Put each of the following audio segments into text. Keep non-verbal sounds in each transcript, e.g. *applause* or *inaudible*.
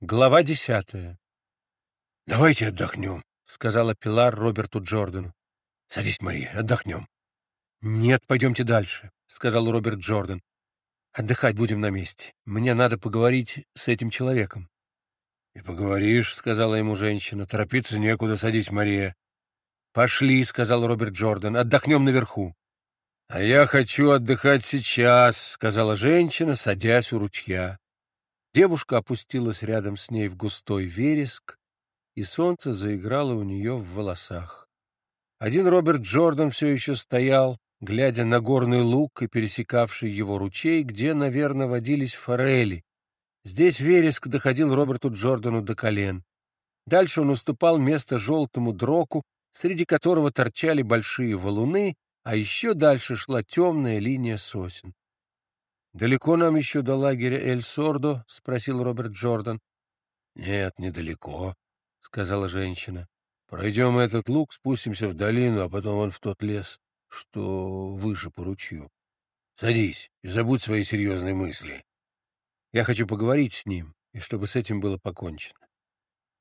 Глава десятая. «Давайте отдохнем», — сказала Пилар Роберту Джордану. «Садись, Мария, отдохнем». «Нет, пойдемте дальше», — сказал Роберт Джордан. «Отдыхать будем на месте. Мне надо поговорить с этим человеком». «И поговоришь», — сказала ему женщина. «Торопиться некуда, садись, Мария». «Пошли», — сказал Роберт Джордан, — «отдохнем наверху». «А я хочу отдыхать сейчас», — сказала женщина, садясь у ручья. Девушка опустилась рядом с ней в густой вереск, и солнце заиграло у нее в волосах. Один Роберт Джордан все еще стоял, глядя на горный луг и пересекавший его ручей, где, наверное, водились форели. Здесь вереск доходил Роберту Джордану до колен. Дальше он уступал место желтому дроку, среди которого торчали большие валуны, а еще дальше шла темная линия сосен. «Далеко нам еще до лагеря Эль-Сордо?» — спросил Роберт Джордан. «Нет, недалеко», — сказала женщина. «Пройдем этот луг, спустимся в долину, а потом вон в тот лес, что выше по ручью. Садись и забудь свои серьезные мысли. Я хочу поговорить с ним, и чтобы с этим было покончено.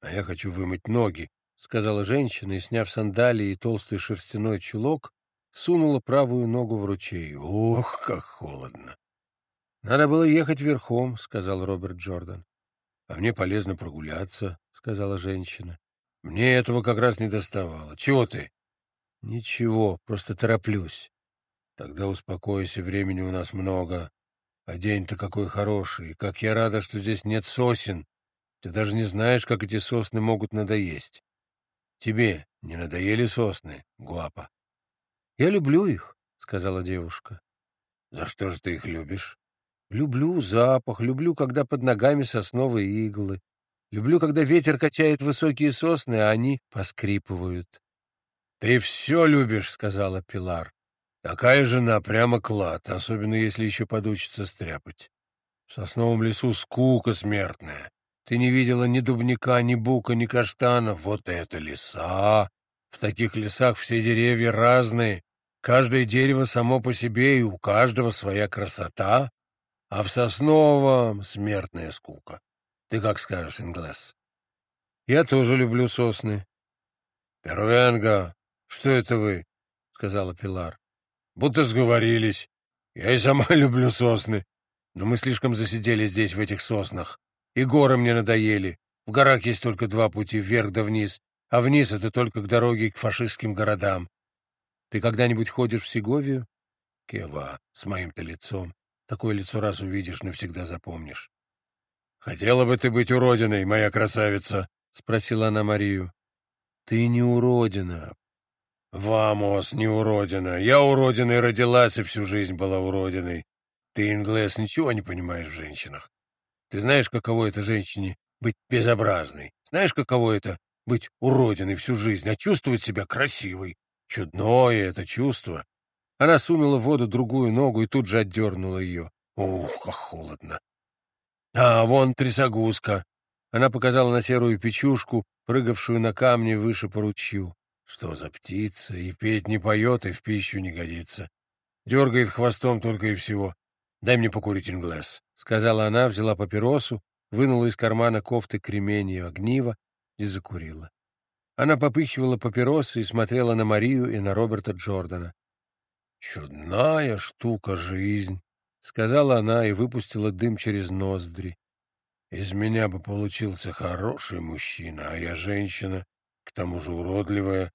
А я хочу вымыть ноги, — сказала женщина, и, сняв сандалии и толстый шерстяной чулок, сунула правую ногу в ручей. Ох, как холодно! «Надо было ехать верхом», — сказал Роберт Джордан. «А мне полезно прогуляться», — сказала женщина. «Мне этого как раз не доставало. Чего ты?» «Ничего, просто тороплюсь». «Тогда успокойся, времени у нас много. А день-то какой хороший. Как я рада, что здесь нет сосен. Ты даже не знаешь, как эти сосны могут надоесть. Тебе не надоели сосны, Гуапа?» «Я люблю их», — сказала девушка. «За что же ты их любишь?» Люблю запах, люблю, когда под ногами сосновые иглы. Люблю, когда ветер качает высокие сосны, а они поскрипывают. — Ты все любишь, — сказала Пилар. — Такая жена прямо клад, особенно если еще подучится стряпать. В сосновом лесу скука смертная. Ты не видела ни дубника, ни бука, ни каштана. Вот это леса! В таких лесах все деревья разные. Каждое дерево само по себе, и у каждого своя красота а в сосновом смертная скука. Ты как скажешь, Инглес? Я тоже люблю сосны. Первенга, что это вы? сказала Пилар. Будто сговорились. Я и сама *laughs* люблю сосны. Но мы слишком засидели здесь, в этих соснах. И горы мне надоели. В горах есть только два пути, вверх да вниз. А вниз — это только к дороге к фашистским городам. Ты когда-нибудь ходишь в Сеговию? Кева, с моим-то лицом. Такое лицо раз увидишь, навсегда запомнишь. «Хотела бы ты быть уродиной, моя красавица?» — спросила она Марию. «Ты не уродина». «Вамос, не уродина. Я уродиной родилась и всю жизнь была уродиной. Ты, Инглес, ничего не понимаешь в женщинах. Ты знаешь, каково это женщине быть безобразной? Знаешь, каково это быть уродиной всю жизнь, а чувствовать себя красивой? Чудное это чувство. Она сунула в воду другую ногу и тут же отдернула ее. Ух, как холодно! А, вон трясогузка. Она показала на серую печушку, прыгавшую на камни выше по ручью. Что за птица? И петь не поет, и в пищу не годится. Дергает хвостом только и всего. Дай мне покурить инглес, — сказала она, взяла папиросу, вынула из кармана кофты кременью огнива и закурила. Она попыхивала папиросы и смотрела на Марию и на Роберта Джордана. «Чудная штука жизнь», — сказала она и выпустила дым через ноздри. «Из меня бы получился хороший мужчина, а я женщина, к тому же уродливая.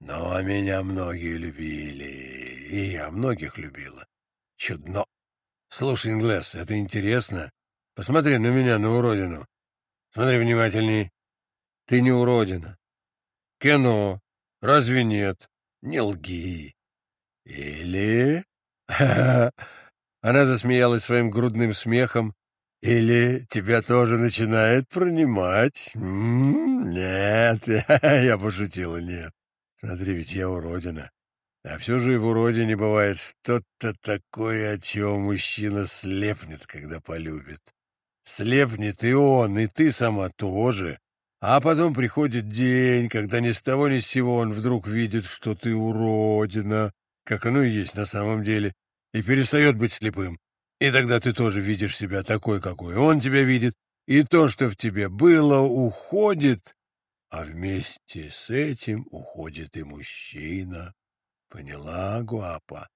Но меня многие любили, и я многих любила. Чудно. Слушай, Инглес, это интересно. Посмотри на меня, на уродину. Смотри внимательней. Ты не уродина. Кино. Разве нет? Не лги. Или... *laughs* Она засмеялась своим грудным смехом. Или тебя тоже начинает пронимать? М -м нет, *laughs* я пошутила, нет. Смотри, ведь я уродина. А все же и в уродине бывает что-то такое, от чего мужчина слепнет, когда полюбит. Слепнет и он, и ты сама тоже. А потом приходит день, когда ни с того ни с сего он вдруг видит, что ты уродина, как оно и есть на самом деле, и перестает быть слепым. И тогда ты тоже видишь себя такой, какой он тебя видит, и то, что в тебе было, уходит, а вместе с этим уходит и мужчина. Поняла, Гуапа?